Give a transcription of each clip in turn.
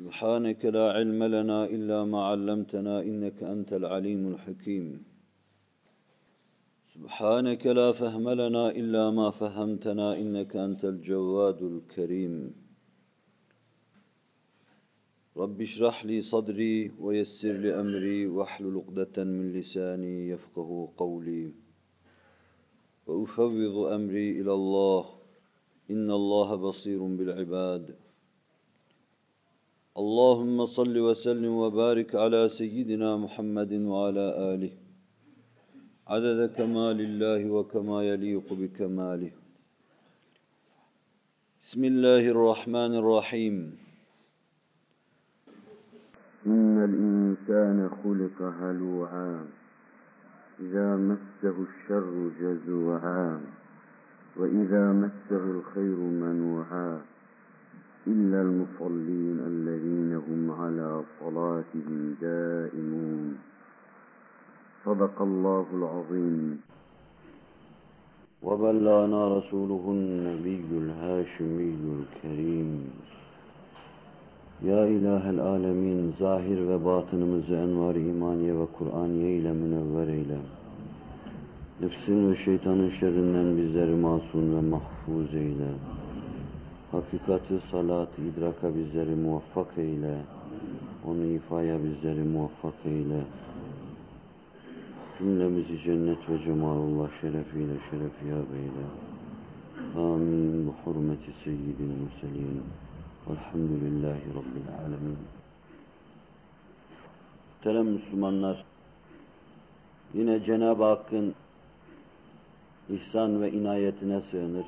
سبحانك لا علم لنا إلا ما علمتنا إنك أنت العليم الحكيم. سبحانك لا فهم لنا إلا ما فهمتنا إنك أنت الجواد الكريم. رب اشرح لي صدري ويسر لي أمري واحلل عقدة من لساني يفقه قولي. وأفوض أمري إلى الله. إن الله بصير بالعباد. اللهم صل وسلم وبارك على سيدنا محمد وعلى آله. عدد كمال الله وكما يليق بكماله. بسم الله الرحمن الرحيم. إن الإنسان خلق هلوعا إذا مسه الشر جزوعا وإذا مسه الخير منوعا. إلا المصلين الذين هم على صلاتهم دائمون صدق الله العظيم وبلغنا رسوله النبي الهاشمي الكريم Ya İlahel Alemin, zahir ve batınımızı envar imaniye ve Kur'aniye ile münevver eyle. Nefsin ve şeytanın şerrinden bizleri masum ve mahfuz eyle. Hakikati, salat, idraka bizleri muvaffak eyle. Onu ifaya bizleri muvaffak eyle. Cümlemizi cennet ve cemalullah şerefiyle şerefiyab eyle. Amin. Bu hurmeti seyyidil mürselin. Velhamdülillahi Rabbil alemin. Muhterem Müslümanlar, yine Cenab-ı Hakk'ın ihsan ve inayetine sığınır.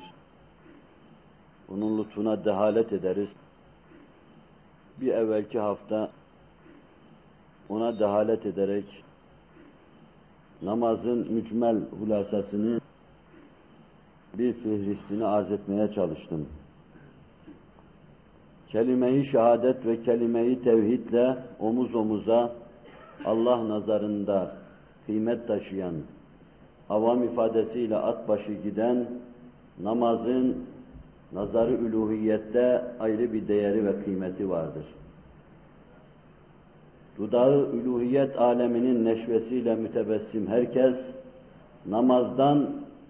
Onun lütfuna dehalet ederiz. Bir evvelki hafta ona dehalet ederek namazın mücmel hulasasını bir fihristini arz etmeye çalıştım. Kelime-i şehadet ve kelime-i tevhidle omuz omuza Allah nazarında kıymet taşıyan, avam ifadesiyle at başı giden namazın nazarı üluhiyette ayrı bir değeri ve kıymeti vardır. Dudağı üluhiyet aleminin neşvesiyle mütebessim herkes namazdan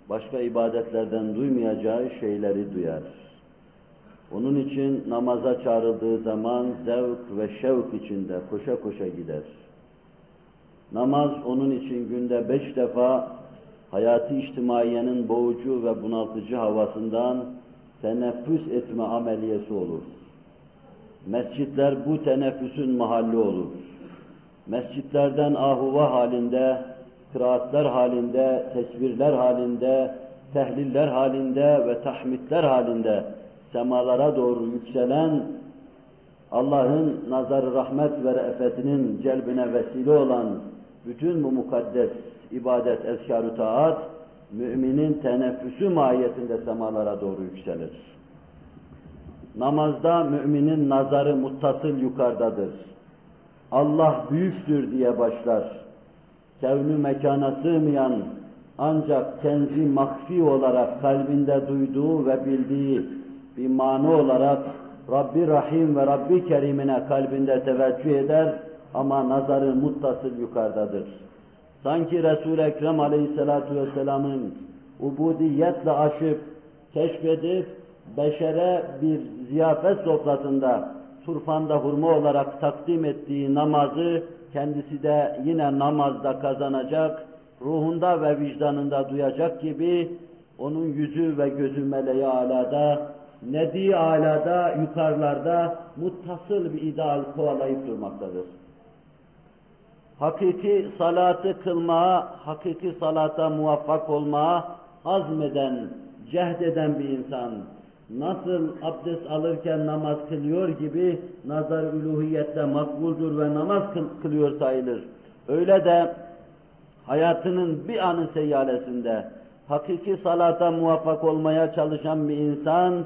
başka ibadetlerden duymayacağı şeyleri duyar. Onun için namaza çağrıldığı zaman zevk ve şevk içinde koşa koşa gider. Namaz onun için günde beş defa hayatı içtimaiyenin boğucu ve bunaltıcı havasından teneffüs etme ameliyesi olur. Mescitler bu teneffüsün mahalli olur. Mescitlerden ahuva halinde, kıraatler halinde, tesbirler halinde, tehliller halinde ve tahmidler halinde semalara doğru yükselen Allah'ın nazarı rahmet ve re'fetinin celbine vesile olan bütün bu mukaddes ibadet, ezkar-ı taat, müminin teneffüsü mahiyetinde semalara doğru yükselir. Namazda müminin nazarı muttasıl yukarıdadır. Allah büyüktür diye başlar. Kevnü mekana sığmayan ancak kenzi mahfi olarak kalbinde duyduğu ve bildiği bir manu olarak Rabbi Rahim ve Rabbi Kerim'ine kalbinde teveccüh eder ama nazarı muttasıl yukarıdadır. Sanki Resul-i Ekrem Aleyhisselatü Vesselam'ın ubudiyetle aşıp, keşfedip, beşere bir ziyafet sofrasında turfanda hurma olarak takdim ettiği namazı kendisi de yine namazda kazanacak, ruhunda ve vicdanında duyacak gibi onun yüzü ve gözü meleği alada, nedi alada, yukarılarda muttasıl bir ideal kovalayıp durmaktadır. Hakiki salatı kılmaya, hakiki salata muvaffak olmaya azmeden, cehd eden bir insan, nasıl abdest alırken namaz kılıyor gibi nazar üluhiyette makbuldur ve namaz kılıyor sayılır. Öyle de hayatının bir anı seyyalesinde hakiki salata muvaffak olmaya çalışan bir insan,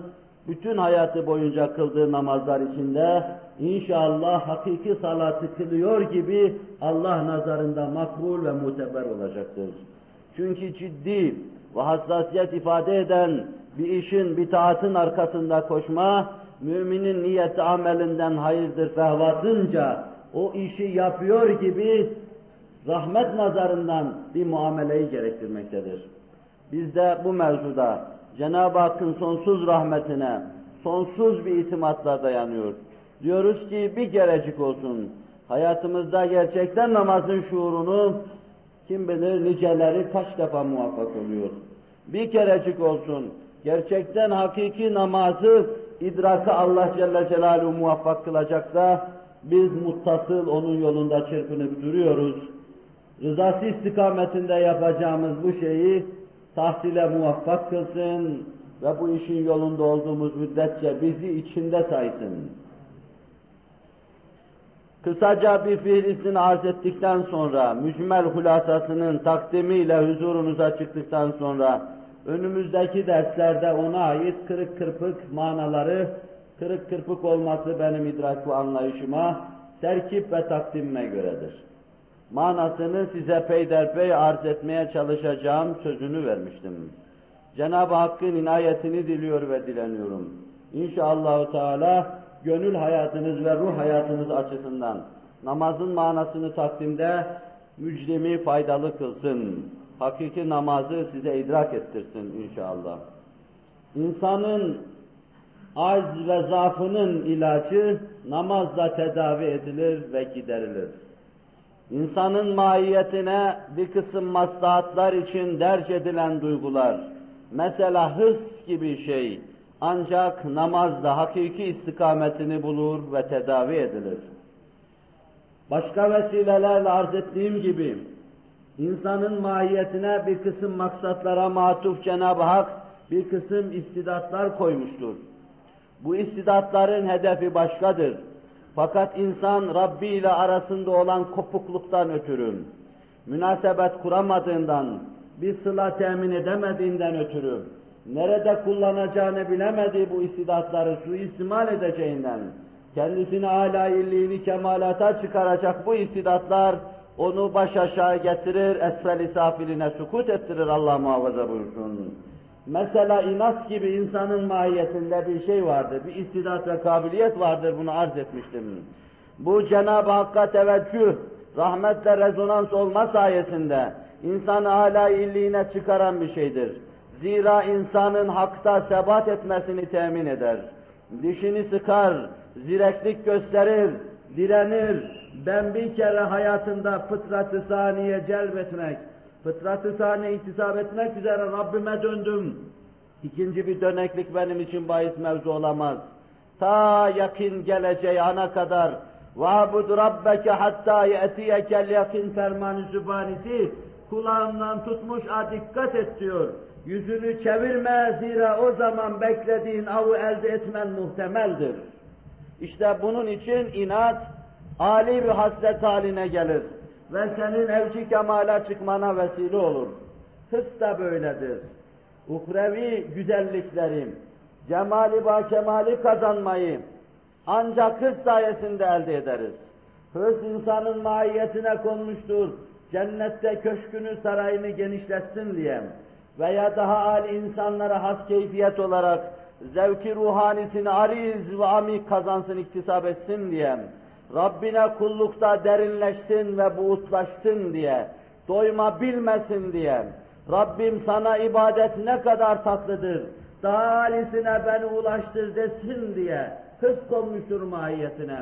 bütün hayatı boyunca kıldığı namazlar içinde inşallah hakiki salatı kılıyor gibi Allah nazarında makbul ve muteber olacaktır. Çünkü ciddi ve hassasiyet ifade eden bir işin, bir taatın arkasında koşma, müminin niyeti amelinden hayırdır fehvasınca o işi yapıyor gibi rahmet nazarından bir muameleyi gerektirmektedir. Biz de bu mevzuda Cenab-ı Hakk'ın sonsuz rahmetine, sonsuz bir itimatla dayanıyor. Diyoruz ki bir gerecik olsun. Hayatımızda gerçekten namazın şuurunu kim bilir niceleri kaç defa muvaffak oluyor. Bir kerecik olsun. Gerçekten hakiki namazı idraka Allah Celle Celaluhu muvaffak kılacaksa biz muttasıl onun yolunda çırpınıp duruyoruz. Rızası istikametinde yapacağımız bu şeyi tahsile muvaffak kılsın ve bu işin yolunda olduğumuz müddetçe bizi içinde saysın. Kısaca bir fihrisini arz ettikten sonra, mücmel hulasasının takdimiyle huzurunuza çıktıktan sonra, önümüzdeki derslerde ona ait kırık kırpık manaları, kırık kırpık olması benim idrak ve anlayışıma, terkip ve takdimime göredir. Manasını size peyderpey arz etmeye çalışacağım sözünü vermiştim. Cenab-ı Hakk'ın inayetini diliyor ve dileniyorum. İnşallah Teala gönül hayatınız ve ruh hayatınız açısından namazın manasını takdimde mücrimi faydalı kılsın. Hakiki namazı size idrak ettirsin inşallah. İnsanın arz ve zaafının ilacı namazla tedavi edilir ve giderilir. İnsanın mahiyetine bir kısım maslahatlar için derc edilen duygular, mesela hırs gibi şey, ancak namazda hakiki istikametini bulur ve tedavi edilir. Başka vesilelerle arz ettiğim gibi, insanın mahiyetine bir kısım maksatlara matuf Cenab-ı Hak bir kısım istidatlar koymuştur. Bu istidatların hedefi başkadır. Fakat insan Rabbi ile arasında olan kopukluktan ötürü, münasebet kuramadığından, bir sıla temin edemediğinden ötürü, nerede kullanacağını bilemediği bu istidatları suistimal edeceğinden, kendisini âlâ illiğini kemalata çıkaracak bu istidatlar, onu baş aşağı getirir, esfel-i safiline sukut ettirir Allah muhafaza buyursun. Mesela inat gibi insanın mahiyetinde bir şey vardır, bir istidat ve kabiliyet vardır, bunu arz etmiştim. Bu Cenab-ı Hakk'a teveccüh, rahmetle rezonans olma sayesinde insanı âlâ illiğine çıkaran bir şeydir. Zira insanın hakta sebat etmesini temin eder. Dişini sıkar, zireklik gösterir, direnir. Ben bir kere hayatında fıtratı saniye celbetmek, fıtratı saniye iktisap etmek üzere Rabbime döndüm. İkinci bir döneklik benim için bahis mevzu olamaz. Ta yakın geleceği ana kadar وَعْبُدْ رَبَّكَ حَتَّى يَأْتِيَكَ الْيَقِنْ fermanı zübanisi kulağımdan tutmuş a dikkat et diyor. Yüzünü çevirme zira o zaman beklediğin avı elde etmen muhtemeldir. İşte bunun için inat âli bir hasret haline gelir ve senin evci kemala çıkmana vesile olur. Hıs da böyledir. Uhrevi güzelliklerim, cemali ba kemali kazanmayı ancak hırs sayesinde elde ederiz. Hırs insanın mahiyetine konmuştur. Cennette köşkünü, sarayını genişletsin diye veya daha âli insanlara has keyfiyet olarak zevki ruhanisini ariz ve amik kazansın, iktisap etsin diye, Rabbine kullukta derinleşsin ve buğutlaşsın diye, doyma bilmesin diye, Rabbim sana ibadet ne kadar tatlıdır, daha âlisine beni ulaştır desin diye, hız konmuştur mahiyetine.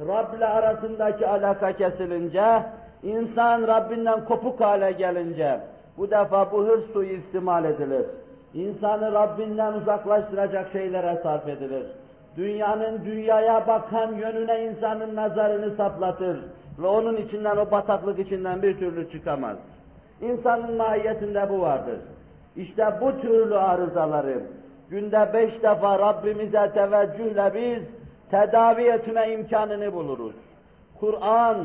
Rab ile arasındaki alaka kesilince, insan Rabbinden kopuk hale gelince, bu defa bu hırs suyu istimal edilir. İnsanı Rabbinden uzaklaştıracak şeylere sarf edilir. Dünyanın dünyaya bakan yönüne insanın nazarını saplatır ve onun içinden o bataklık içinden bir türlü çıkamaz. İnsanın mahiyetinde bu vardır. İşte bu türlü arızaları günde beş defa Rabbimize teveccühle biz tedavi etme imkanını buluruz. Kur'an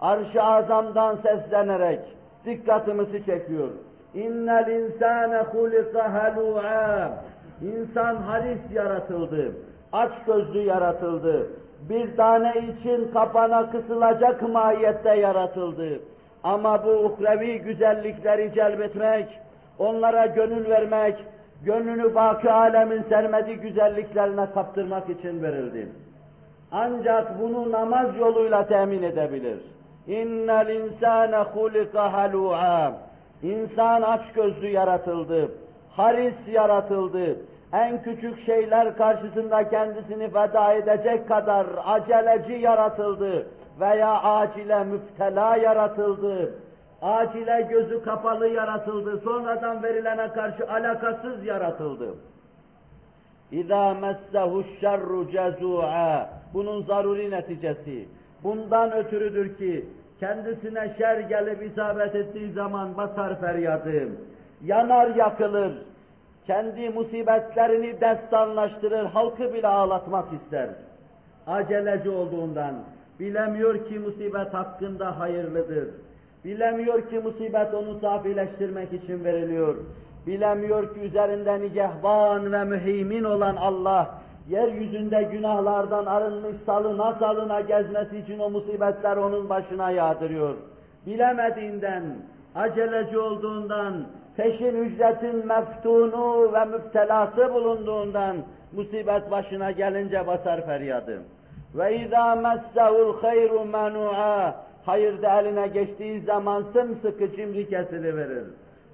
arş-ı azamdan seslenerek dikkatimizi çekiyor. İnnel insane hulika halu'a. İnsan haris yaratıldı. Aç gözlü yaratıldı. Bir tane için kapana kısılacak mahiyette yaratıldı. Ama bu uhrevi güzellikleri celbetmek, onlara gönül vermek, gönlünü baki alemin sermediği güzelliklerine kaptırmak için verildi. Ancak bunu namaz yoluyla temin edebilir. İnnel insane hulika halu'a. İnsan aç gözlü yaratıldı. Haris yaratıldı. En küçük şeyler karşısında kendisini feda edecek kadar aceleci yaratıldı veya acile müptela yaratıldı. Acile gözü kapalı yaratıldı. Sonradan verilene karşı alakasız yaratıldı. İza messehu şerru cezu'a. Bunun zaruri neticesi. Bundan ötürüdür ki kendisine şer gelip isabet ettiği zaman basar feryadı. Yanar yakılır. Kendi musibetlerini destanlaştırır, halkı bile ağlatmak ister. Aceleci olduğundan, bilemiyor ki musibet hakkında hayırlıdır. Bilemiyor ki musibet onu safileştirmek için veriliyor. Bilemiyor ki üzerinde nigehban ve müheymin olan Allah, yeryüzünde günahlardan arınmış salına salına gezmesi için o musibetler onun başına yağdırıyor. Bilemediğinden, aceleci olduğundan, peşin ücretin meftunu ve müptelası bulunduğundan, musibet başına gelince basar feryadı. Ve izâ messehul hayru menu'a hayır da eline geçtiği zaman sımsıkı cimri kesiliverir.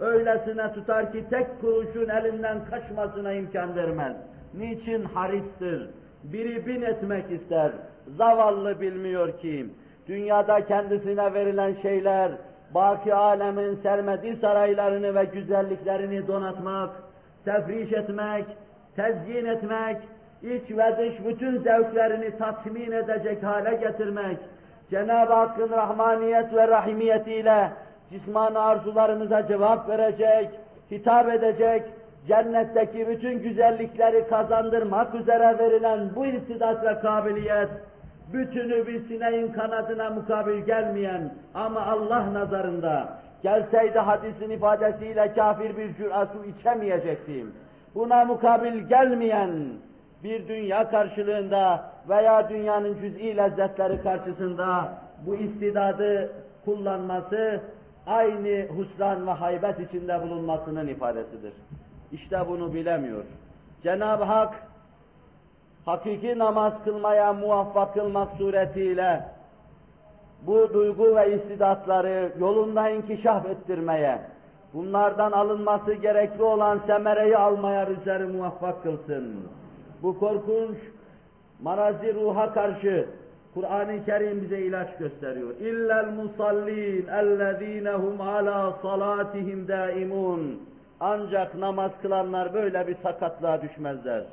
Öylesine tutar ki tek kuruşun elinden kaçmasına imkan vermez. Niçin haristir? Biri bin etmek ister. Zavallı bilmiyor ki, dünyada kendisine verilen şeyler, baki alemin sermediği saraylarını ve güzelliklerini donatmak, tefriş etmek, tezyin etmek, iç ve dış bütün zevklerini tatmin edecek hale getirmek, Cenab-ı Hakk'ın rahmaniyet ve rahimiyetiyle cismani arzularımıza cevap verecek, hitap edecek, cennetteki bütün güzellikleri kazandırmak üzere verilen bu istidat ve kabiliyet, bütünü bir sineğin kanadına mukabil gelmeyen ama Allah nazarında gelseydi hadisin ifadesiyle kafir bir cüra su içemeyecektim. Buna mukabil gelmeyen bir dünya karşılığında veya dünyanın cüz'i lezzetleri karşısında bu istidadı kullanması aynı husran ve haybet içinde bulunmasının ifadesidir. İşte bunu bilemiyor. Cenab-ı Hak hakiki namaz kılmaya muvaffak kılmak suretiyle bu duygu ve istidatları yolunda inkişaf ettirmeye, bunlardan alınması gerekli olan semereyi almaya bizleri muvaffak kılsın. Bu korkunç marazi ruha karşı Kur'an-ı Kerim bize ilaç gösteriyor. İllel musallin ellezinehum ala salatihim daimun. Ancak namaz kılanlar böyle bir sakatlığa düşmezler.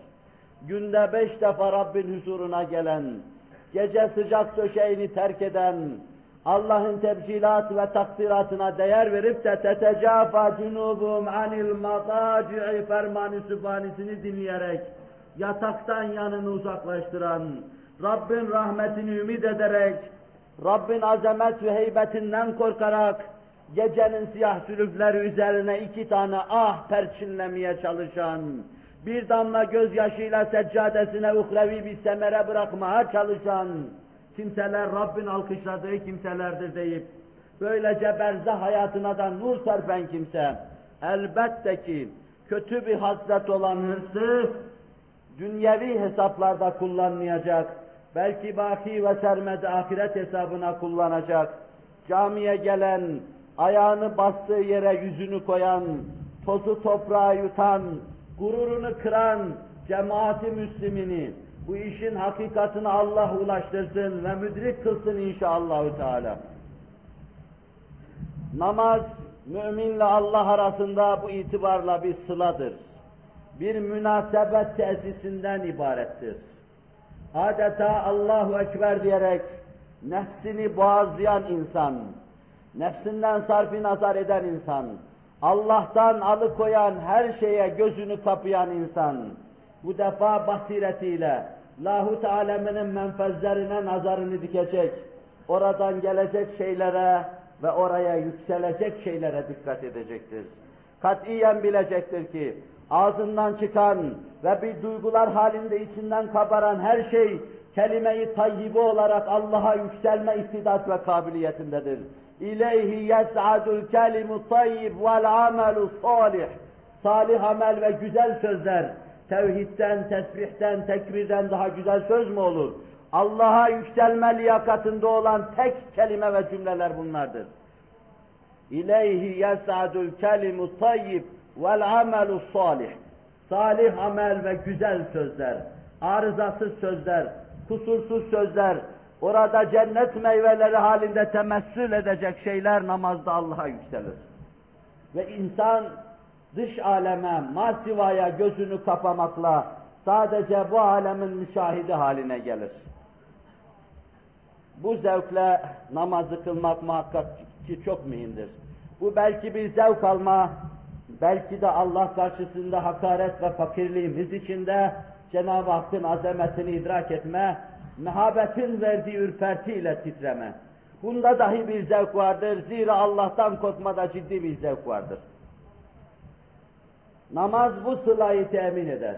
Günde beş defa Rabbin huzuruna gelen, gece sıcak döşeğini terk eden, Allah'ın tebcilat ve takdiratına değer verip de tetecafa cunubum anil mataci'i fermanı sübhanesini dinleyerek yataktan yanını uzaklaştıran, Rabbin rahmetini ümit ederek, Rabbin azamet ve heybetinden korkarak, gecenin siyah sülüfleri üzerine iki tane ah perçinlemeye çalışan, bir damla gözyaşıyla seccadesine uhrevi bir semere bırakmaya çalışan kimseler Rabbin alkışladığı kimselerdir deyip, böylece berzah hayatına da nur serpen kimse, elbette ki kötü bir hasret olan hırsı, dünyevi hesaplarda kullanmayacak, belki baki ve sermedi ahiret hesabına kullanacak, camiye gelen, ayağını bastığı yere yüzünü koyan, tozu toprağa yutan, gururunu kıran cemaati müslimini, bu işin hakikatini Allah ulaştırsın ve müdrik kılsın inşallahü teala. Namaz, müminle Allah arasında bu itibarla bir sıladır. Bir münasebet tesisinden ibarettir. Adeta Allahu Ekber diyerek nefsini boğazlayan insan, nefsinden sarfi nazar eden insan, Allah'tan alıkoyan her şeye gözünü kapayan insan, bu defa basiretiyle lahut aleminin menfezlerine nazarını dikecek, oradan gelecek şeylere ve oraya yükselecek şeylere dikkat edecektir. Katiyen bilecektir ki ağzından çıkan ve bir duygular halinde içinden kabaran her şey kelime-i olarak Allah'a yükselme istidat ve kabiliyetindedir. İleyhi yes'adul kelimu tayyib vel amelu salih. Salih amel ve güzel sözler, tevhidden, tesbihten, tekbirden daha güzel söz mü olur? Allah'a yükselme liyakatında olan tek kelime ve cümleler bunlardır. İleyhi yes'adul kelimu tayyib vel amelu salih. Salih amel ve güzel sözler, arızasız sözler, kusursuz sözler, orada cennet meyveleri halinde temessül edecek şeyler namazda Allah'a yükselir. Ve insan dış aleme, masivaya gözünü kapamakla sadece bu alemin müşahidi haline gelir. Bu zevkle namazı kılmak muhakkak ki çok mühimdir. Bu belki bir zevk alma, belki de Allah karşısında hakaret ve fakirliğimiz içinde Cenab-ı Hakk'ın azametini idrak etme, mehabetin verdiği ürpertiyle titreme. Bunda dahi bir zevk vardır. Zira Allah'tan korkmada ciddi bir zevk vardır. Namaz bu sılayı temin eder.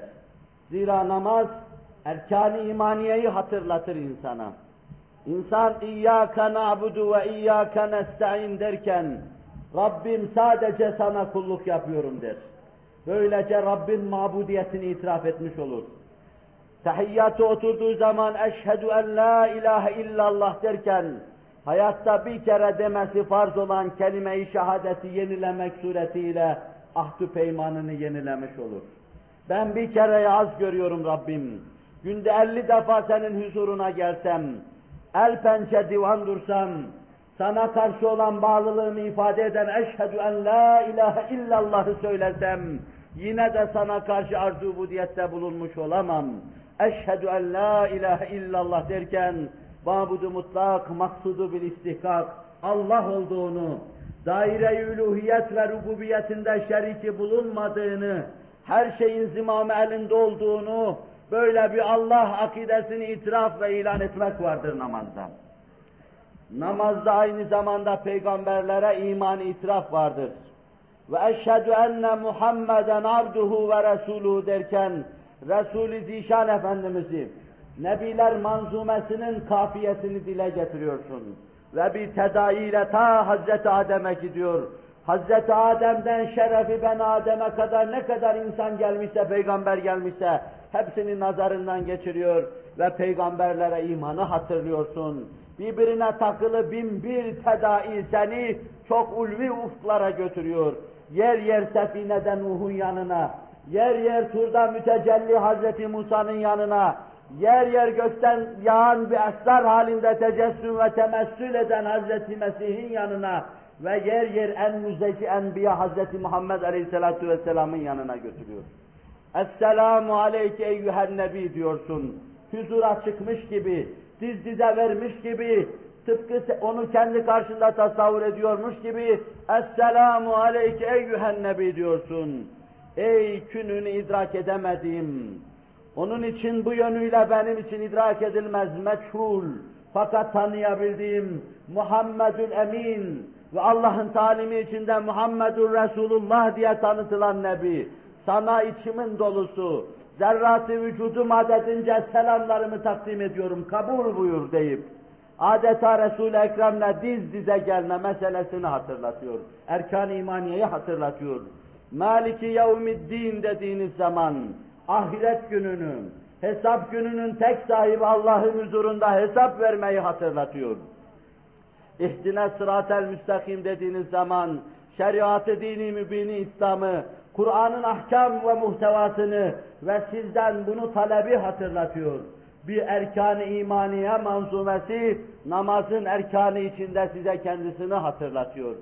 Zira namaz erkan-ı imaniyeyi hatırlatır insana. İnsan İyyâke na'budu ve İyyâke nesta'in derken Rabbim sadece sana kulluk yapıyorum der. Böylece Rabbin mabudiyetini itiraf etmiş olur. Tahiyyatı oturduğu zaman eşhedü en la ilahe illallah derken hayatta bir kere demesi farz olan kelime-i şehadeti yenilemek suretiyle ahdü peymanını yenilemiş olur. Ben bir kere az görüyorum Rabbim. Günde elli defa senin huzuruna gelsem, el pençe divan dursam, sana karşı olan bağlılığımı ifade eden eşhedü en la ilahe illallah'ı söylesem, yine de sana karşı arzu budiyette bulunmuş olamam. Eşhedü en la ilahe illallah derken, mabudu mutlak, maksudu bil istihkak, Allah olduğunu, daire-i uluhiyet ve rububiyetinde şeriki bulunmadığını, her şeyin zimamı elinde olduğunu, böyle bir Allah akidesini itiraf ve ilan etmek vardır namazda. Namazda aynı zamanda peygamberlere iman itiraf vardır. Ve eşhedü enne Muhammeden abduhu ve resuluhu derken Resul-i Zişan Efendimiz'i Nebiler manzumesinin kafiyesini dile getiriyorsun. Ve bir tedaiyle ta Hazreti Adem'e gidiyor. Hazreti Adem'den şerefi ben Adem'e kadar ne kadar insan gelmişse, peygamber gelmişse hepsini nazarından geçiriyor ve peygamberlere imanı hatırlıyorsun. Birbirine takılı bin bir tedai seni çok ulvi ufklara götürüyor. Yer yer sefineden Nuh'un yanına, yer yer turda mütecelli Hazreti Musa'nın yanına, yer yer gökten yağan bir esrar halinde tecessüm ve temessül eden Hazreti Mesih'in yanına ve yer yer en müzeci enbiya Hazreti Muhammed Aleyhisselatü Vesselam'ın yanına götürüyor. Esselamu aleyke eyyühen nebi diyorsun. Huzura çıkmış gibi, diz dize vermiş gibi, tıpkı onu kendi karşında tasavvur ediyormuş gibi Esselamu aleyke eyyühen nebi diyorsun. Ey kününü idrak edemediğim, onun için bu yönüyle benim için idrak edilmez meçhul, fakat tanıyabildiğim Muhammedül Emin ve Allah'ın talimi içinde Muhammedül Resulullah diye tanıtılan Nebi, sana içimin dolusu, zerratı vücudum adedince selamlarımı takdim ediyorum, kabul buyur deyip, adeta Resul-i Ekrem'le diz dize gelme meselesini hatırlatıyor. Erkan-ı imaniyeyi hatırlatıyor. Maliki yevmiddin dediğiniz zaman, ahiret gününü, hesap gününün tek sahibi Allah'ın huzurunda hesap vermeyi hatırlatıyor. İhtine sıratel müstakim dediğiniz zaman, şeriatı dini mübini İslam'ı, Kur'an'ın ahkam ve muhtevasını ve sizden bunu talebi hatırlatıyor. Bir erkan-ı imaniye manzumesi namazın erkanı içinde size kendisini hatırlatıyor.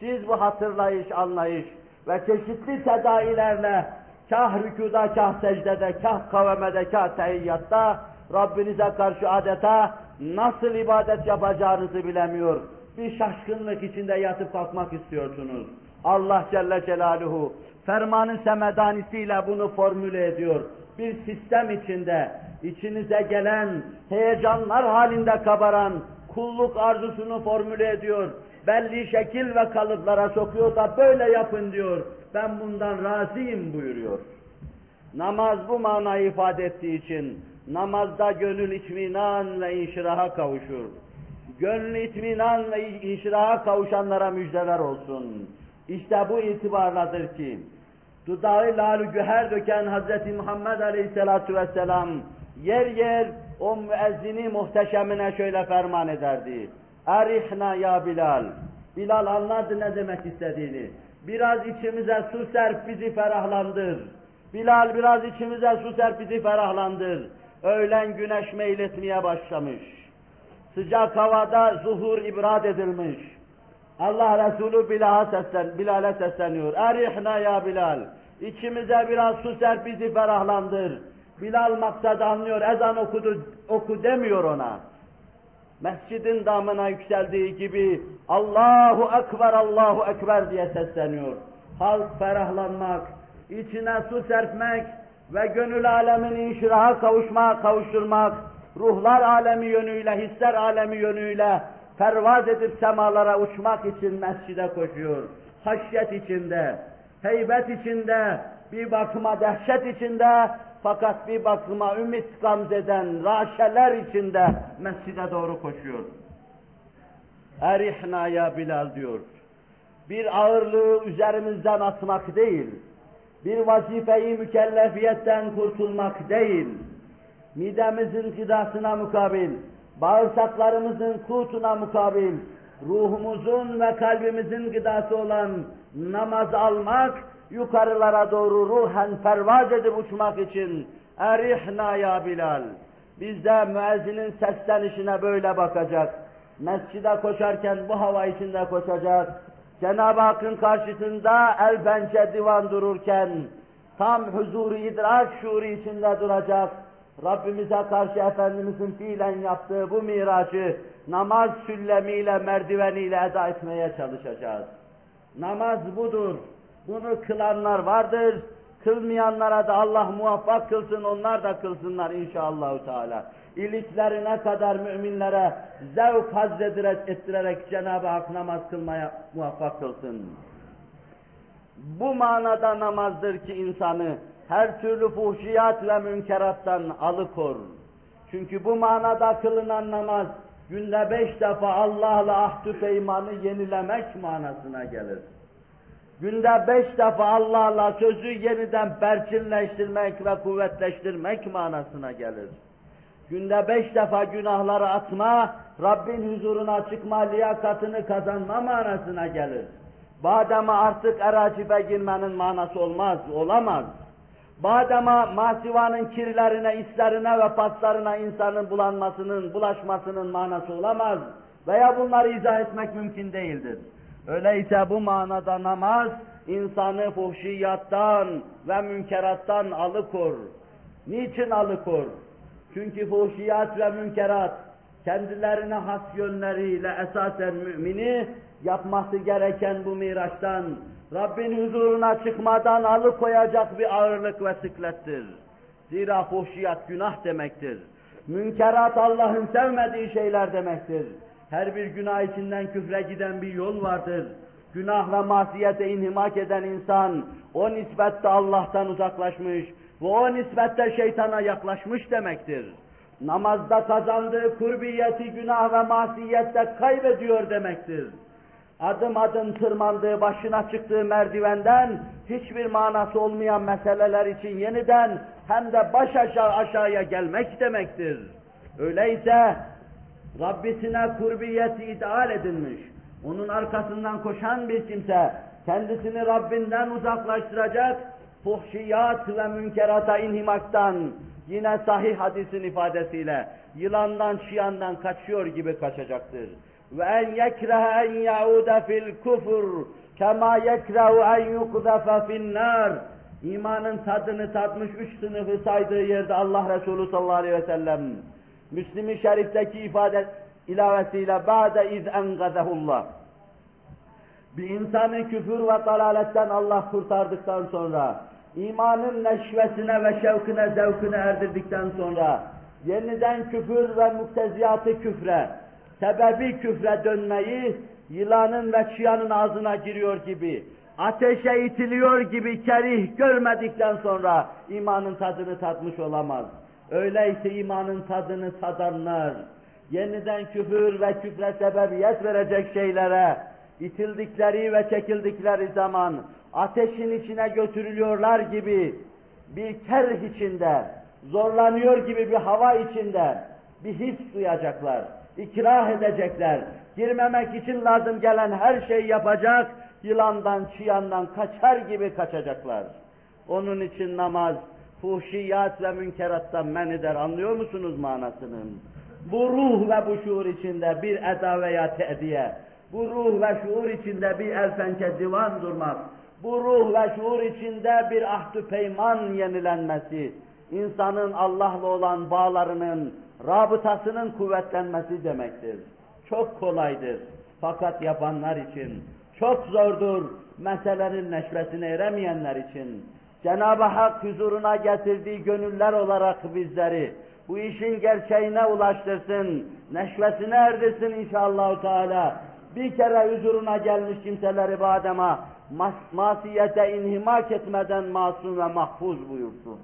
Siz bu hatırlayış, anlayış ve çeşitli tedailerle kah rükuda, kah secdede, kah kavemede, kah tehiyyatta Rabbinize karşı adeta nasıl ibadet yapacağınızı bilemiyor. Bir şaşkınlık içinde yatıp kalkmak istiyorsunuz. Allah Celle Celaluhu fermanı semedanisiyle bunu formüle ediyor. Bir sistem içinde içinize gelen, heyecanlar halinde kabaran kulluk arzusunu formüle ediyor. Belli şekil ve kalıplara sokuyor da böyle yapın diyor. Ben bundan razıyım buyuruyor. Namaz bu manayı ifade ettiği için namazda gönül itminan ve inşiraha kavuşur. Gönül itminan ve inşiraha kavuşanlara müjdeler olsun. İşte bu itibarladır ki dudağı lalü güher döken Hz. Muhammed Aleyhisselatu Vesselam yer yer o müezzini muhteşemine şöyle ferman ederdi. Erihna ya Bilal. Bilal anladı ne demek istediğini. Biraz içimize su serp bizi ferahlandır. Bilal biraz içimize su serp bizi ferahlandır. Öğlen güneş meyletmeye başlamış. Sıcak havada zuhur ibrad edilmiş. Allah Resulü Bilal'e seslen, Bilal'e sesleniyor. Erihna ya Bilal. İçimize biraz su serp bizi ferahlandır. Bilal maksadı anlıyor. Ezan okudu, oku demiyor ona. Mescidin damına yükseldiği gibi Allahu Ekber, Allahu Ekber diye sesleniyor. Halk ferahlanmak, içine su serpmek ve gönül alemini inşiraha kavuşmak, kavuşturmak, ruhlar alemi yönüyle, hisler alemi yönüyle pervaz edip semalara uçmak için mescide koşuyor. Haşyet içinde, heybet içinde, bir bakıma dehşet içinde, fakat bir bakıma ümit gamzeden raşeler içinde mescide doğru koşuyor. Erihna ya Bilal diyor. Bir ağırlığı üzerimizden atmak değil, bir vazifeyi mükellefiyetten kurtulmak değil, midemizin gıdasına mukabil, bağırsaklarımızın kutuna mukabil, ruhumuzun ve kalbimizin gıdası olan namaz almak, yukarılara doğru ruhen pervaz edip uçmak için erihna ya Bilal. Biz de müezzinin seslenişine böyle bakacak. Mescide koşarken bu hava içinde koşacak. Cenab-ı Hakk'ın karşısında el pençe divan dururken tam huzuru idrak şuuru içinde duracak. Rabbimize karşı Efendimizin fiilen yaptığı bu miracı namaz süllemiyle, merdiveniyle eda etmeye çalışacağız. Namaz budur. Bunu kılanlar vardır. Kılmayanlara da Allah muvaffak kılsın, onlar da kılsınlar inşallahü teala. İliklerine kadar müminlere zevk hazzedirek ettirerek Cenab-ı Hak namaz kılmaya muvaffak kılsın. Bu manada namazdır ki insanı her türlü fuhşiyat ve münkerattan alıkor. Çünkü bu manada kılınan namaz günde beş defa Allah'la ahdü peymanı yenilemek manasına gelir. Günde beş defa Allah'la sözü yeniden perçinleştirmek ve kuvvetleştirmek manasına gelir. Günde beş defa günahları atma, Rabbin huzuruna çıkma liyakatını kazanma manasına gelir. Badema artık eracibe girmenin manası olmaz, olamaz. Badema masivanın kirlerine, islerine ve paslarına insanın bulanmasının, bulaşmasının manası olamaz. Veya bunları izah etmek mümkün değildir. Öyleyse bu manada namaz, insanı fuhşiyattan ve münkerattan alıkor. Niçin alıkor? Çünkü fuhşiyat ve münkerat kendilerine has yönleriyle esasen mümini yapması gereken bu miraçtan, Rabbin huzuruna çıkmadan alıkoyacak bir ağırlık ve sıklettir. Zira fuhşiyat günah demektir. Münkerat Allah'ın sevmediği şeyler demektir. Her bir günah içinden küfre giden bir yol vardır. Günah ve masiyete inhimak eden insan, o nispette Allah'tan uzaklaşmış ve o nispette şeytana yaklaşmış demektir. Namazda kazandığı kurbiyeti günah ve masiyette kaybediyor demektir. Adım adım tırmandığı, başına çıktığı merdivenden hiçbir manası olmayan meseleler için yeniden hem de baş aşağı aşağıya gelmek demektir. Öyleyse Rabbisine kurbiyeti ideal edilmiş, onun arkasından koşan bir kimse, kendisini Rabbinden uzaklaştıracak, fuhşiyat ve münkerata inhimaktan, yine sahih hadisin ifadesiyle, yılandan, çıyandan kaçıyor gibi kaçacaktır. Ve en yekrehe en yaude fil kufur, kema yekrehu en yukzefe fin nar. İmanın tadını tatmış üç sınıfı saydığı yerde Allah Resulü sallallahu aleyhi ve sellem, Müslim-i Şerif'teki ifade ilavesiyle ba'de iz engazehullah. Bir insanı küfür ve dalaletten Allah kurtardıktan sonra, imanın neşvesine ve şevkine, zevkine erdirdikten sonra, yeniden küfür ve mukteziyatı küfre, sebebi küfre dönmeyi, yılanın ve çıyanın ağzına giriyor gibi, ateşe itiliyor gibi kerih görmedikten sonra imanın tadını tatmış olamaz. Öyleyse imanın tadını tadanlar, yeniden küfür ve küfre sebebiyet verecek şeylere, itildikleri ve çekildikleri zaman ateşin içine götürülüyorlar gibi bir kerh içinde, zorlanıyor gibi bir hava içinde bir his duyacaklar, ikrah edecekler, girmemek için lazım gelen her şeyi yapacak, yılandan, çıyandan kaçar gibi kaçacaklar. Onun için namaz, fuhşiyat ve münkerattan men eder, anlıyor musunuz manasını? Bu ruh ve bu şuur içinde bir eda veya te'diye, bu ruh ve şuur içinde bir elfençe divan durmak, bu ruh ve şuur içinde bir ahdü peyman yenilenmesi, insanın Allah'la olan bağlarının, rabıtasının kuvvetlenmesi demektir. Çok kolaydır. Fakat yapanlar için çok zordur. Meselenin neşvesine eremeyenler için. Cenab-ı Hak huzuruna getirdiği gönüller olarak bizleri bu işin gerçeğine ulaştırsın, neşvesine erdirsin inşallah Teala. Bir kere huzuruna gelmiş kimseleri badema mas masiyete inhimak etmeden masum ve mahfuz buyursun.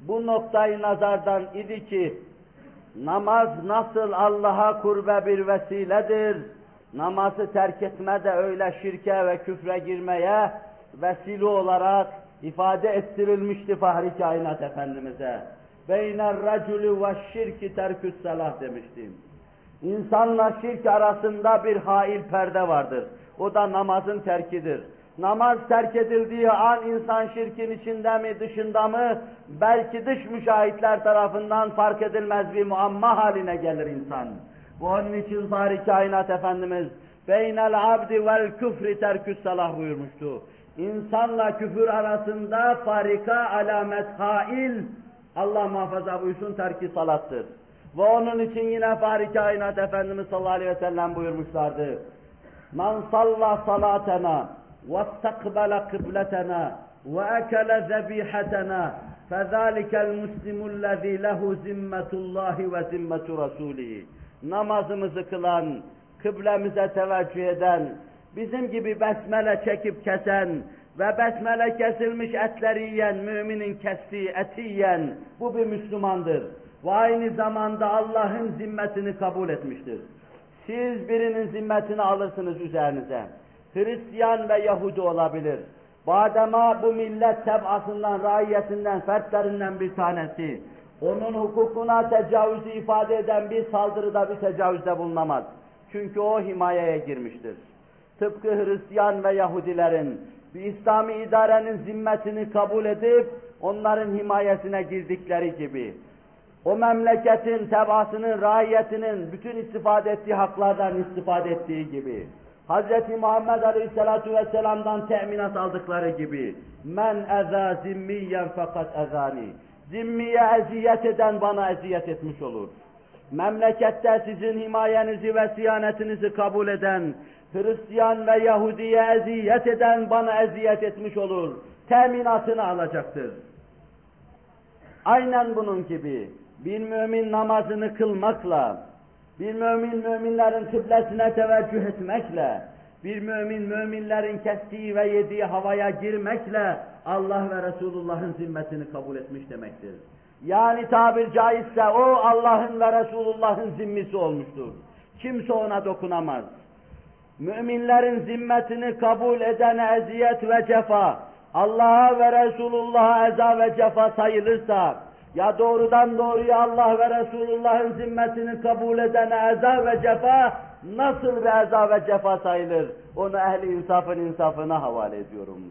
Bu noktayı nazardan idi ki namaz nasıl Allah'a kurbe bir vesiledir, namazı terk etme de öyle şirke ve küfre girmeye vesile olarak ifade ettirilmişti Fahri Kainat Efendimiz'e. Beyner racülü ve şirki terküs salah demiştim. İnsanla şirk arasında bir hail perde vardır. O da namazın terkidir. Namaz terk edildiği an insan şirkin içinde mi dışında mı belki dış müşahitler tarafından fark edilmez bir muamma haline gelir insan. Bu Onun için zahri kainat Efendimiz beynel abdi vel küfri terkü salah buyurmuştu. İnsanla küfür arasında farika alamet hail Allah muhafaza buyursun terki salattır. Ve onun için yine Fahri Kainat Efendimiz sallallahu aleyhi ve sellem buyurmuşlardı. Man salla salatena ve istakbala kıbletena ve ekele zebihetena fezalikel muslimullezî lehu zimmetullahi ve zimmetu rasulihi namazımızı kılan, kıblemize teveccüh eden, bizim gibi besmele çekip kesen ve besmele kesilmiş etleri yiyen, müminin kestiği eti yiyen, bu bir Müslümandır. Ve aynı zamanda Allah'ın zimmetini kabul etmiştir. Siz birinin zimmetini alırsınız üzerinize. Hristiyan ve Yahudi olabilir. Badema bu millet tebasından, raiyetinden, fertlerinden bir tanesi. Onun hukukuna tecavüzü ifade eden bir saldırıda bir tecavüzde bulunamaz. Çünkü o himayeye girmiştir. Tıpkı Hristiyan ve Yahudilerin bir İslami idarenin zimmetini kabul edip onların himayesine girdikleri gibi o memleketin tebasının, raiyetinin bütün istifade ettiği haklardan istifade ettiği gibi Hz. Muhammed Aleyhisselatu Vesselam'dan teminat aldıkları gibi men eza zimmiyen fakat ezani zimmiye eziyet eden bana eziyet etmiş olur. Memlekette sizin himayenizi ve siyanetinizi kabul eden, Hristiyan ve Yahudiye eziyet eden bana eziyet etmiş olur. Teminatını alacaktır. Aynen bunun gibi bir mümin namazını kılmakla, bir mümin müminlerin kıblesine teveccüh etmekle, bir mümin müminlerin kestiği ve yediği havaya girmekle Allah ve Resulullah'ın zimmetini kabul etmiş demektir. Yani tabir caizse o Allah'ın ve Resulullah'ın zimmisi olmuştur. Kimse ona dokunamaz. Müminlerin zimmetini kabul edene eziyet ve cefa, Allah'a ve Resulullah'a eza ve cefa sayılırsa, ya doğrudan doğruya Allah ve Resulullah'ın zimmetini kabul edene eza ve cefa nasıl bir eza ve cefa sayılır? Onu ehli insafın insafına havale ediyorum.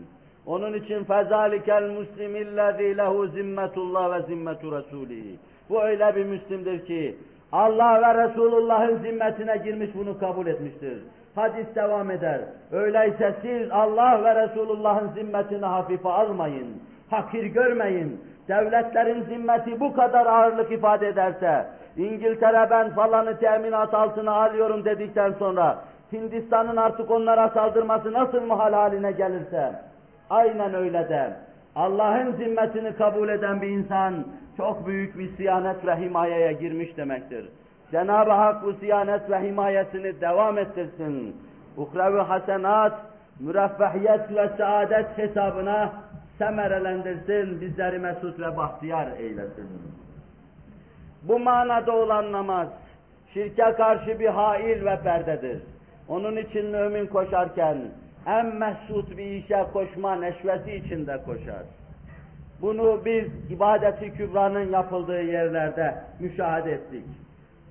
Onun için fezalikel muslimillezî lehu zimmetullah ve zimmetu rasulihi. Bu öyle bir Müslim'dir ki Allah ve Resulullah'ın zimmetine girmiş bunu kabul etmiştir. Hadis devam eder. Öyleyse siz Allah ve Resulullah'ın zimmetini hafife almayın. Hakir görmeyin. devletlerin zimmeti bu kadar ağırlık ifade ederse, İngiltere ben falanı teminat altına alıyorum dedikten sonra, Hindistan'ın artık onlara saldırması nasıl muhal haline gelirse, aynen öyle de, Allah'ın zimmetini kabul eden bir insan, çok büyük bir siyanet ve himayeye girmiş demektir. Cenab-ı Hak bu siyanet ve himayesini devam ettirsin. Uhrevi hasenat, müreffehiyet ve saadet hesabına semerelendirsin, bizleri mesut ve bahtiyar eylesin. Bu manada olan namaz, şirke karşı bir hail ve perdedir. Onun için mümin koşarken, en mesut bir işe koşma neşvesi içinde koşar. Bunu biz ibadeti kübranın yapıldığı yerlerde müşahede ettik.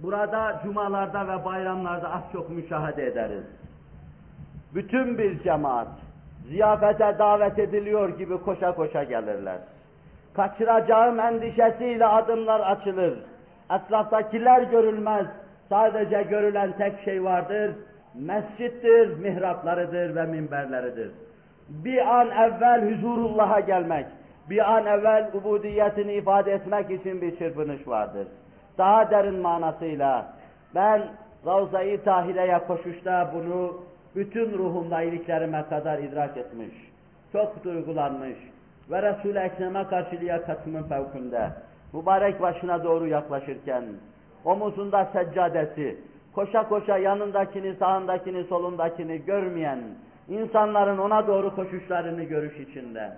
Burada cumalarda ve bayramlarda az çok müşahede ederiz. Bütün bir cemaat ziyafete davet ediliyor gibi koşa koşa gelirler. Kaçıracağım endişesiyle adımlar açılır. Etraftakiler görülmez. Sadece görülen tek şey vardır. Mescittir, mihraplarıdır ve minberleridir. Bir an evvel huzurullah'a gelmek, bir an evvel ubudiyetini ifade etmek için bir çırpınış vardır. Daha derin manasıyla ben Ravza-i Tahire'ye koşuşta bunu bütün ruhumla iliklerime kadar idrak etmiş, çok duygulanmış ve Resul-i Ekrem'e karşı liyakatımın fevkinde, mübarek başına doğru yaklaşırken, omuzunda seccadesi, koşa koşa yanındakini, sağındakini, solundakini görmeyen, insanların ona doğru koşuşlarını görüş içinde,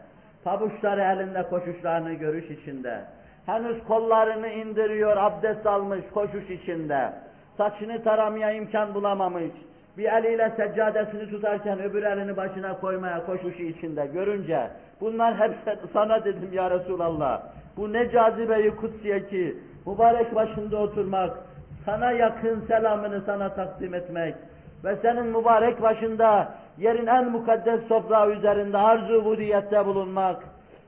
pabuçları elinde koşuşlarını görüş içinde, henüz kollarını indiriyor, abdest almış koşuş içinde, saçını taramaya imkan bulamamış, bir eliyle seccadesini tutarken öbür elini başına koymaya koşuşu içinde görünce, bunlar hep sana dedim ya Resulallah, bu ne cazibeyi kutsiye ki, mübarek başında oturmak, sana yakın selamını sana takdim etmek ve senin mübarek başında yerin en mukaddes toprağı üzerinde arzu budiyette bulunmak,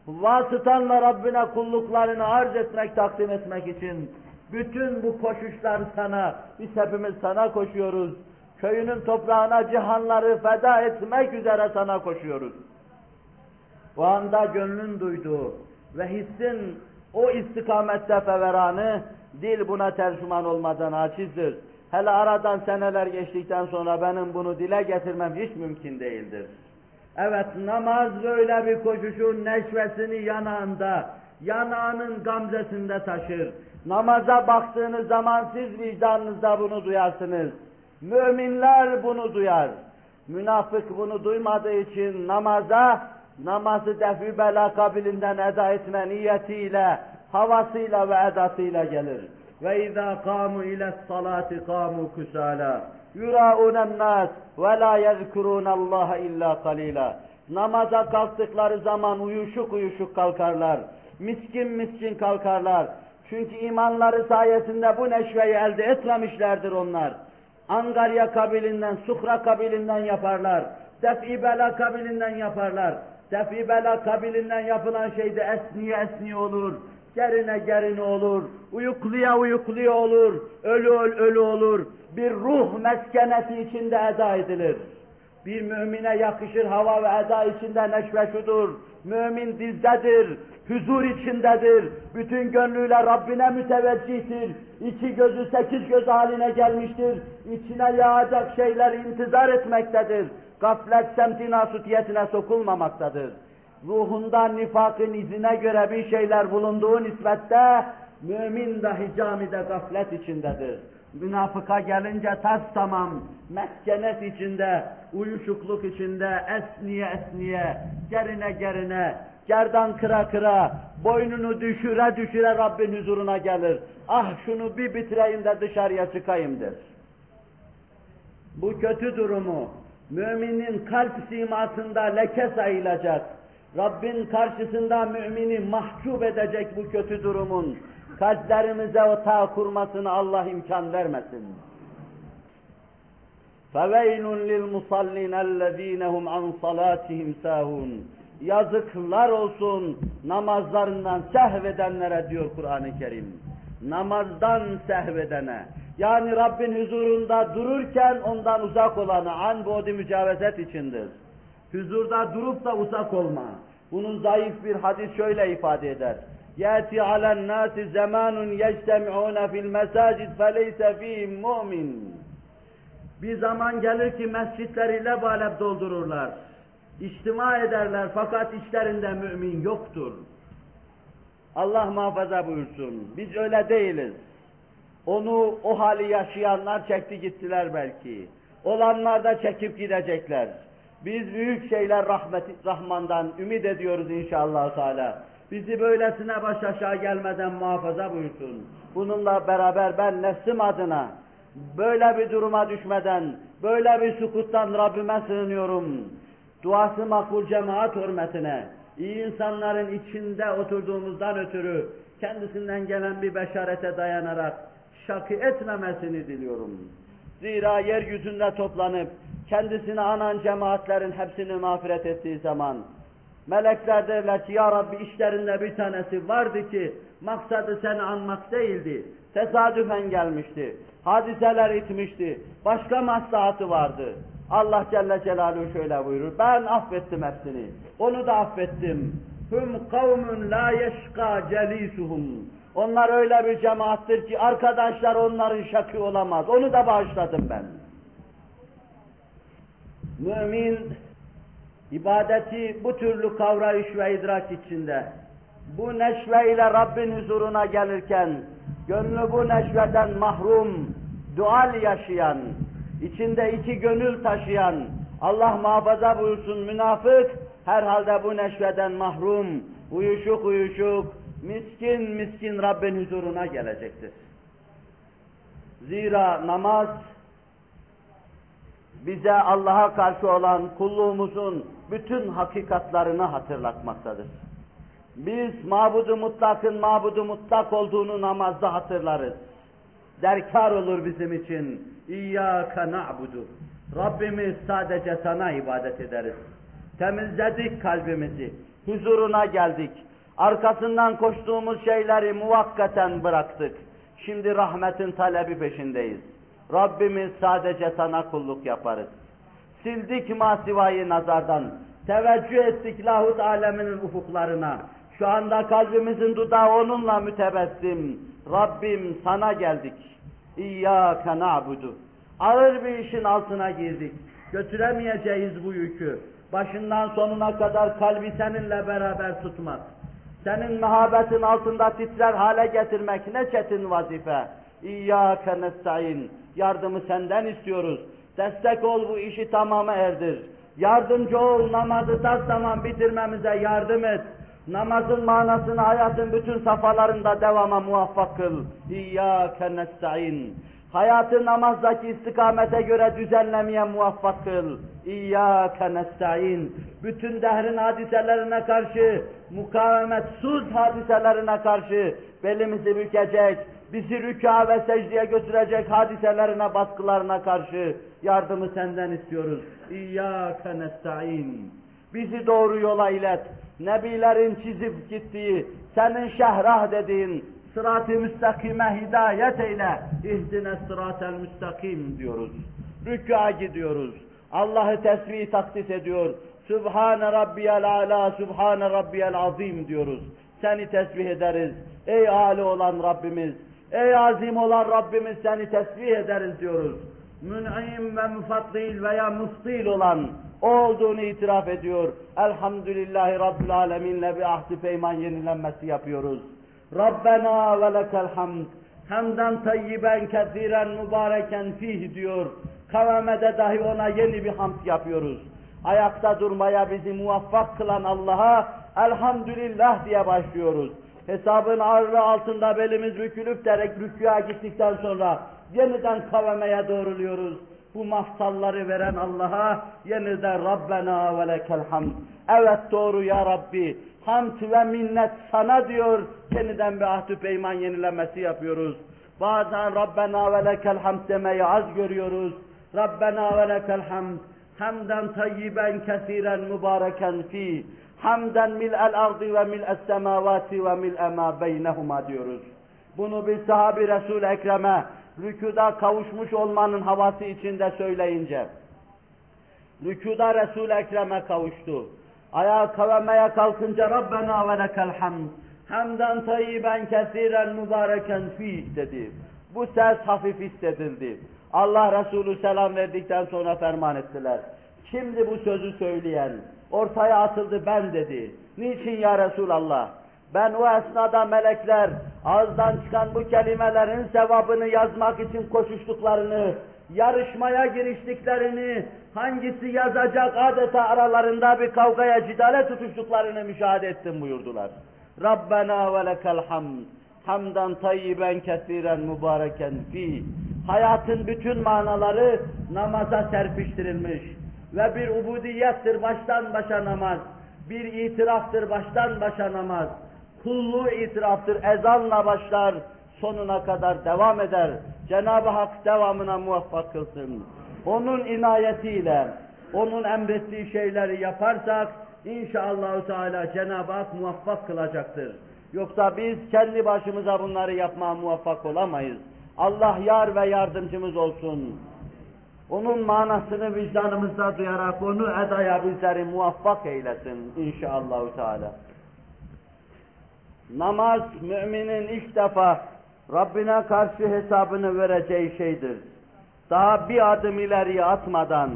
vasıtanla Rabbine kulluklarını arz etmek, takdim etmek için bütün bu koşuşlar sana, biz hepimiz sana koşuyoruz. Köyünün toprağına cihanları feda etmek üzere sana koşuyoruz. O anda gönlün duyduğu ve hissin o istikamette feveranı, dil buna tercüman olmadan acizdir. Hele aradan seneler geçtikten sonra benim bunu dile getirmem hiç mümkün değildir. Evet namaz böyle bir koşuşun neşvesini yanağında, yanağının gamzesinde taşır. Namaza baktığınız zaman siz vicdanınızda bunu duyarsınız. Müminler bunu duyar. Münafık bunu duymadığı için namaza, namazı defi bela kabilinden eda etme niyetiyle, havasıyla ve edasıyla gelir. Ve izâ kâmu ile salati kâmu kusâlâ. Yurâunen nâs ve lâ yezkurûnallâhe illâ kalîlâ. Namaza kalktıkları zaman uyuşuk uyuşuk kalkarlar. Miskin miskin kalkarlar. Çünkü imanları sayesinde bu neşveyi elde etmemişlerdir onlar. Angarya kabilinden, Sukra kabilinden yaparlar. Def'i bela kabilinden yaparlar. Def'i bela kabilinden yapılan şey de esniye esniye olur. Gerine gerine olur. Uyukluya uyukluya olur. Ölü ölü, ölü olur. Bir ruh meskeneti içinde eda edilir. Bir mümine yakışır hava ve eda içinde neşve şudur. Mümin dizdedir, huzur içindedir, bütün gönlüyle Rabbine müteveccihtir, iki gözü sekiz göz haline gelmiştir, içine yağacak şeyler intizar etmektedir, gaflet semti nasutiyetine sokulmamaktadır. Ruhunda nifakın izine göre bir şeyler bulunduğu nispette, mümin dahi camide gaflet içindedir. Münafıka gelince tas tamam, meskenet içinde, uyuşukluk içinde, esniye esniye, gerine gerine, gerdan kıra kıra, boynunu düşüre düşüre Rabbin huzuruna gelir. Ah şunu bir bitireyim de dışarıya çıkayımdır. Bu kötü durumu, müminin kalp simasında leke sayılacak, Rabbin karşısında mümini mahcup edecek bu kötü durumun, kalplerimize o ta kurmasını Allah imkan vermesin. فَوَيْلٌ لِلْمُصَلِّينَ الَّذ۪ينَ هُمْ عَنْ صَلَاتِهِمْ سَاهُونَ Yazıklar olsun namazlarından sehvedenlere diyor Kur'an-ı Kerim. Namazdan sehvedene. Yani Rabbin huzurunda dururken ondan uzak olanı an bodi mücavezet içindir. Huzurda durup da uzak olma. Bunun zayıf bir hadis şöyle ifade eder. يأتي على الناس زمان يجتمعون في المساجد فليس فيهم مؤمن Bir zaman gelir ki mescitleri lebalep doldururlar. İçtima ederler fakat içlerinde mümin yoktur. Allah muhafaza buyursun. Biz öyle değiliz. Onu o hali yaşayanlar çekti gittiler belki. Olanlar da çekip gidecekler. Biz büyük şeyler rahmet, Rahman'dan ümit ediyoruz inşallah Teala. Bizi böylesine baş aşağı gelmeden muhafaza buyursun. Bununla beraber ben nefsim adına böyle bir duruma düşmeden, böyle bir sukuttan Rabbime sığınıyorum. Duası makbul cemaat hürmetine, iyi insanların içinde oturduğumuzdan ötürü kendisinden gelen bir beşarete dayanarak şakı etmemesini diliyorum. Zira yeryüzünde toplanıp kendisini anan cemaatlerin hepsini mağfiret ettiği zaman melekler derler ki ya Rabbi işlerinde bir tanesi vardı ki maksadı seni anmak değildi. Tesadüfen gelmişti. Hadiseler itmişti. Başka maslahatı vardı. Allah Celle Celaluhu şöyle buyurur. Ben affettim hepsini. Onu da affettim. Hum kavmun la yeşka celisuhum. Onlar öyle bir cemaattir ki arkadaşlar onların şakı olamaz. Onu da bağışladım ben. Mümin ibadeti bu türlü kavrayış ve idrak içinde bu neşve ile Rabbin huzuruna gelirken gönlü bu neşveden mahrum, dual yaşayan, içinde iki gönül taşıyan, Allah muhafaza buyursun münafık, herhalde bu neşveden mahrum, uyuşuk uyuşuk, miskin miskin Rabbin huzuruna gelecektir. Zira namaz, bize Allah'a karşı olan kulluğumuzun bütün hakikatlarını hatırlatmaktadır. Biz mabudu mutlakın mabudu mutlak olduğunu namazda hatırlarız. Derkar olur bizim için. İyyâke na'budu. Rabbimiz sadece sana ibadet ederiz. Temizledik kalbimizi. Huzuruna geldik. Arkasından koştuğumuz şeyleri muvakkaten bıraktık. Şimdi rahmetin talebi peşindeyiz. Rabbimiz sadece sana kulluk yaparız. Sildik masivayı nazardan. Teveccüh ettik lahut aleminin ufuklarına. Şu anda kalbimizin dudağı onunla mütebessim. Rabbim sana geldik. İyyâke na'budu. Ağır bir işin altına girdik. Götüremeyeceğiz bu yükü. Başından sonuna kadar kalbi seninle beraber tutmak. Senin mehabetin altında titrer hale getirmek ne çetin vazife. İyyâke nesta'in. Yardımı senden istiyoruz. Destek ol bu işi tamama erdir. Yardımcı ol namazı tas zaman bitirmemize yardım et. Namazın manasını hayatın bütün safhalarında devama muvaffak kıl. İyyâke nesta'in. Hayatı namazdaki istikamete göre düzenlemeye muvaffak kıl. İyyâke nesta'in. Bütün dehrin hadiselerine karşı, mukavemetsuz hadiselerine karşı belimizi bükecek, bizi rüka ve secdeye götürecek hadiselerine, baskılarına karşı yardımı senden istiyoruz. İyyâke nesta'in. Bizi doğru yola ilet. Nebilerin çizip gittiği, senin şehrah dediğin sırat-ı müstakime hidayet eyle. İhdine sırat-el müstakim diyoruz. Rükûa gidiyoruz. Allah'ı tesbih takdis ediyor. Sübhane Rabbiyel Ala, Sübhane Rabbiyel Azim diyoruz. Seni tesbih ederiz. Ey âli olan Rabbimiz, ey azim olan Rabbimiz seni tesbih ederiz diyoruz. Mün'im ve müfaddil veya müftil olan o olduğunu itiraf ediyor. Elhamdülillahi Rabbil Alemin'le bir ahdi peyman yenilenmesi yapıyoruz. Rabbena ve lekel hamd. Hamdan tayyiben kethiren mübareken fih diyor. Kavamede dahi ona yeni bir hamd yapıyoruz. Ayakta durmaya bizi muvaffak kılan Allah'a elhamdülillah diye başlıyoruz. Hesabın ağırlığı altında belimiz bükülüp derek rükûa gittikten sonra yeniden kavameye doğruluyoruz. Bu mafsalları veren Allah'a yeniden Rabbena ve lekel hamd. Evet doğru ya Rabbi. Hamd ve minnet sana diyor. Yeniden bir ahdü peyman yenilemesi yapıyoruz. Bazen Rabbena ve lekel hamd demeyi az görüyoruz. Rabbena ve lekel hamd. Hamden tayyiben kesiren mübareken fi. Hamden mil'el ardı ve mil'es semavati ve mil'e ma beynehuma diyoruz. Bunu bir sahabi Resul-i Ekrem'e rükuda kavuşmuş olmanın havası içinde söyleyince, rükuda Resul-i Ekrem'e kavuştu. Ayağa kavamaya kalkınca Rabbena ve lekel hamd. Hamdan tayyiben kesiren mübareken fih dedi. Bu ses hafif hissedildi. Allah Resulü selam verdikten sonra ferman ettiler. Kimdi bu sözü söyleyen? Ortaya atıldı ben dedi. Niçin ya Resulallah? Ben o esnada melekler ağızdan çıkan bu kelimelerin sevabını yazmak için koşuştuklarını, yarışmaya giriştiklerini, hangisi yazacak adeta aralarında bir kavgaya cidale tutuştuklarını müşahede ettim buyurdular. Rabbena ve lekel hamd. Hamdan tayyiben kesiren mübareken fi. Hayatın bütün manaları namaza serpiştirilmiş ve bir ubudiyettir baştan başa namaz. Bir itiraftır baştan başa namaz. Kulluğu itiraftır ezanla başlar, sonuna kadar devam eder. Cenab-ı Hak devamına muvaffak kılsın. Onun inayetiyle, onun emrettiği şeyleri yaparsak, inşallahü teala Cenab-ı Hak muvaffak kılacaktır. Yoksa biz kendi başımıza bunları yapmaya muvaffak olamayız. Allah yar ve yardımcımız olsun. Onun manasını vicdanımızda duyarak onu edaya bizleri muvaffak eylesin inşallahü teala. Namaz müminin ilk defa Rabbine karşı hesabını vereceği şeydir. Daha bir adım ileriye atmadan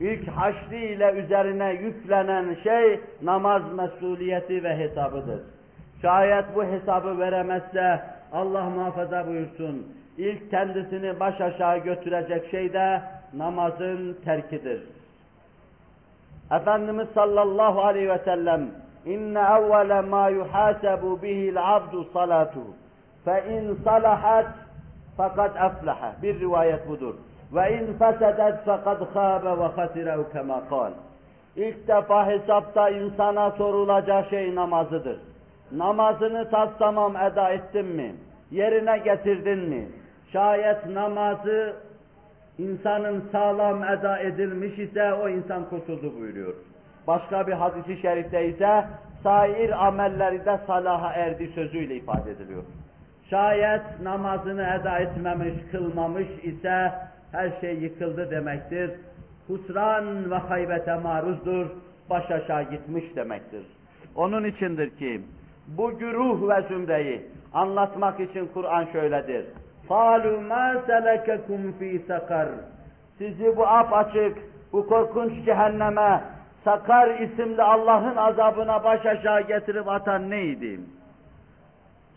ilk haşri ile üzerine yüklenen şey namaz mesuliyeti ve hesabıdır. Şayet bu hesabı veremezse Allah muhafaza buyursun. İlk kendisini baş aşağı götürecek şey de namazın terkidir. Efendimiz sallallahu aleyhi ve sellem evvele ma yuhasabu bihil abdu salatu fe in salahat fakat aflaha bir rivayet budur ve in fesedet fakat khabe ve hasirehu kema kal İlk defa hesapta insana sorulacak şey namazıdır. Namazını tas tamam eda ettin mi? Yerine getirdin mi? Şayet namazı insanın sağlam eda edilmiş ise o insan kurtuldu buyuruyor. Başka bir hadisi şerifte ise sair amelleri de salaha erdi sözüyle ifade ediliyor. Şayet namazını eda etmemiş, kılmamış ise her şey yıkıldı demektir. Husran ve haybete maruzdur, baş aşağı gitmiş demektir. Onun içindir ki bu güruh ve zümreyi anlatmak için Kur'an şöyledir. قَالُوا مَا سَلَكَكُمْ ف۪ي sakar. Sizi bu apaçık, bu korkunç cehenneme, Sakar isimli Allah'ın azabına baş aşağı getirip atan neydi?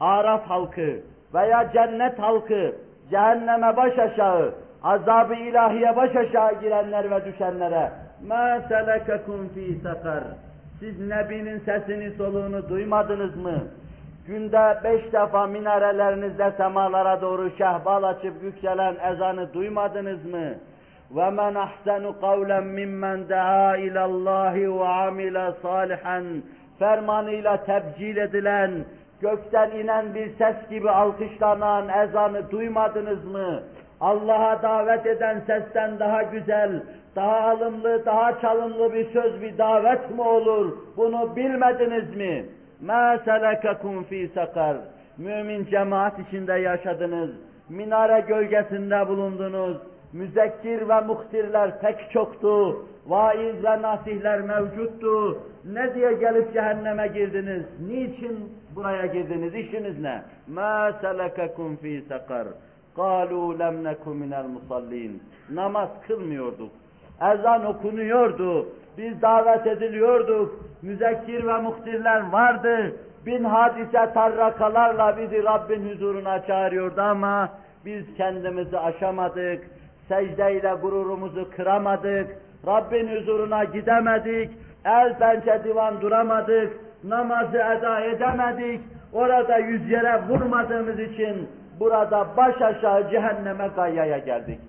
Araf halkı veya cennet halkı cehenneme baş aşağı, azabı ilahiye baş aşağı girenler ve düşenlere مَا سَلَكَكُمْ ف۪ي sakar. Siz Nebi'nin sesini soluğunu duymadınız mı? Günde beş defa minarelerinizde semalara doğru şehbal açıp yükselen ezanı duymadınız mı? وَمَنْ أَحْسَنُ قَوْلًا مِمَّنْ دَعَا اِلَى اللّٰهِ وَعَمِلَ صَالِحًا Fermanıyla tebcil edilen, gökten inen bir ses gibi alkışlanan ezanı duymadınız mı? Allah'a davet eden sesten daha güzel, daha alımlı, daha çalımlı bir söz, bir davet mi olur? Bunu bilmediniz mi? مَا سَلَكَكُمْ ف۪ي sakar. Mümin cemaat içinde yaşadınız, minare gölgesinde bulundunuz, müzekkir ve muhtirler pek çoktu, vaiz ve nasihler mevcuttu. Ne diye gelip cehenneme girdiniz? Niçin buraya girdiniz? İşiniz ne? مَا سَلَكَكُمْ ف۪ي sakar. قَالُوا لَمْ نَكُ مِنَ الْمُصَلِّينَ Namaz kılmıyorduk. Ezan okunuyordu. Biz davet ediliyorduk. Müzekkir ve muhtirler vardı. Bin hadise tarrakalarla bizi Rabbin huzuruna çağırıyordu ama biz kendimizi aşamadık. Secdeyle gururumuzu kıramadık. Rabbin huzuruna gidemedik. El pençe divan duramadık. Namazı eda edemedik. Orada yüz yere vurmadığımız için burada baş aşağı cehenneme gayyaya geldik.